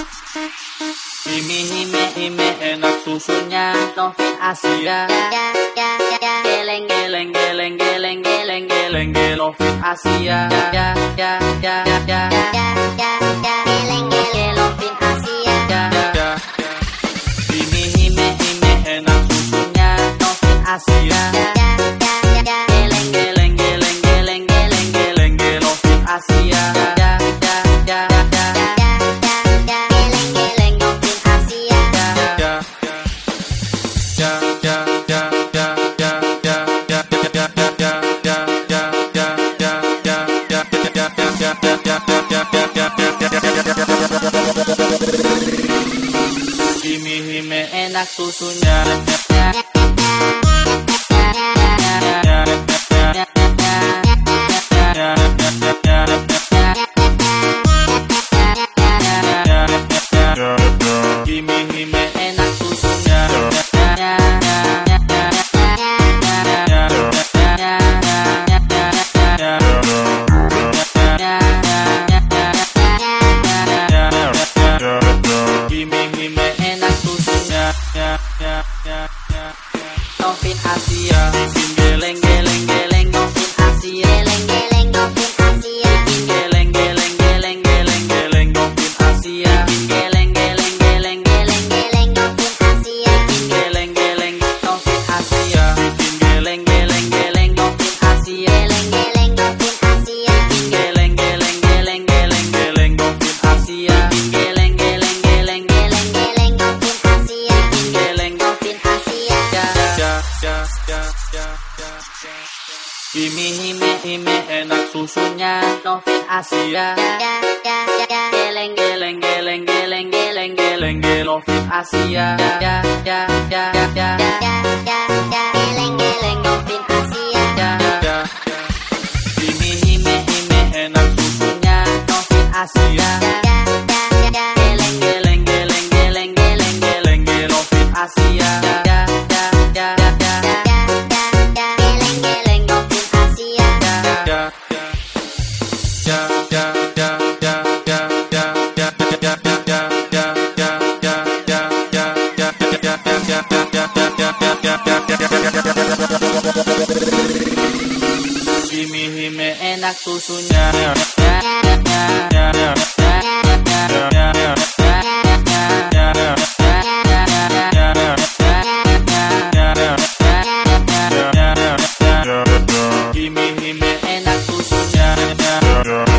Hime hime hime enak susunya Novin Asia Geleng geleng geleng geleng geleng geleng geleng Asia ya ya ya ya ya Geleng ya Asia Hime hime hime enak susunya Asia Hime hime enak susunya Hime hime hime enak susunya. Novin Asia Geleng geleng geleng geleng geleng geleng geleng Novin Asia ya ya ya ya ya Novin Asia ya ya Hime hime hime enak susunya. Novin Asia enak susunya Hime hime enak susunya